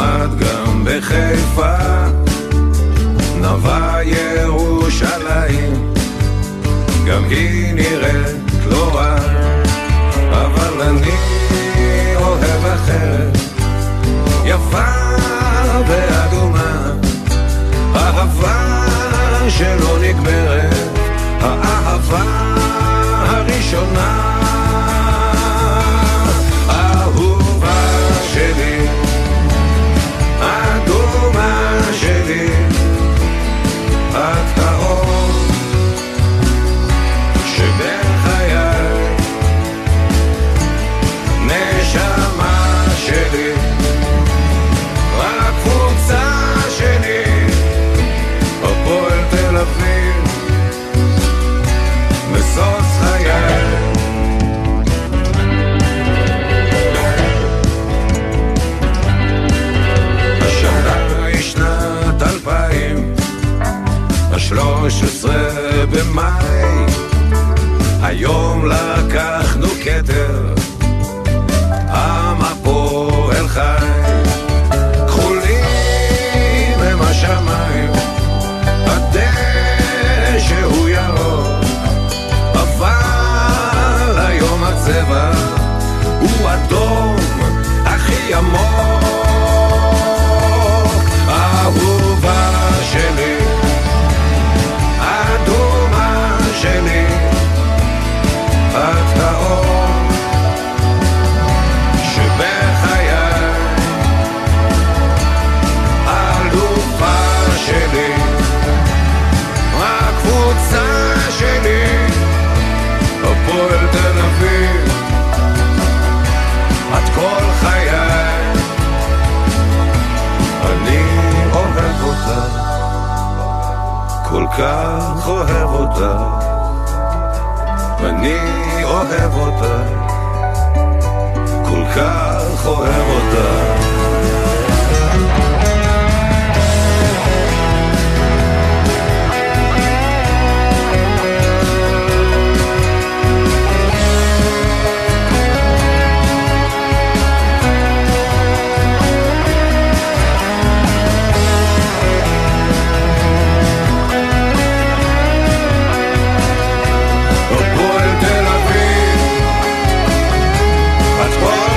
נחמד גם בחיפה, נווה ירושלים, גם היא נראית לא רע, אבל אני אוהב אחרת, יפה היום לקחנו כתר, עם הפועל חי, כחולים הם השמיים, הדשא הוא ירוק, אבל היום הצבע הוא אדום. הכי עמוק. כל כך אוהב אותה. אני אוהב אותה, כל כך אוהב What?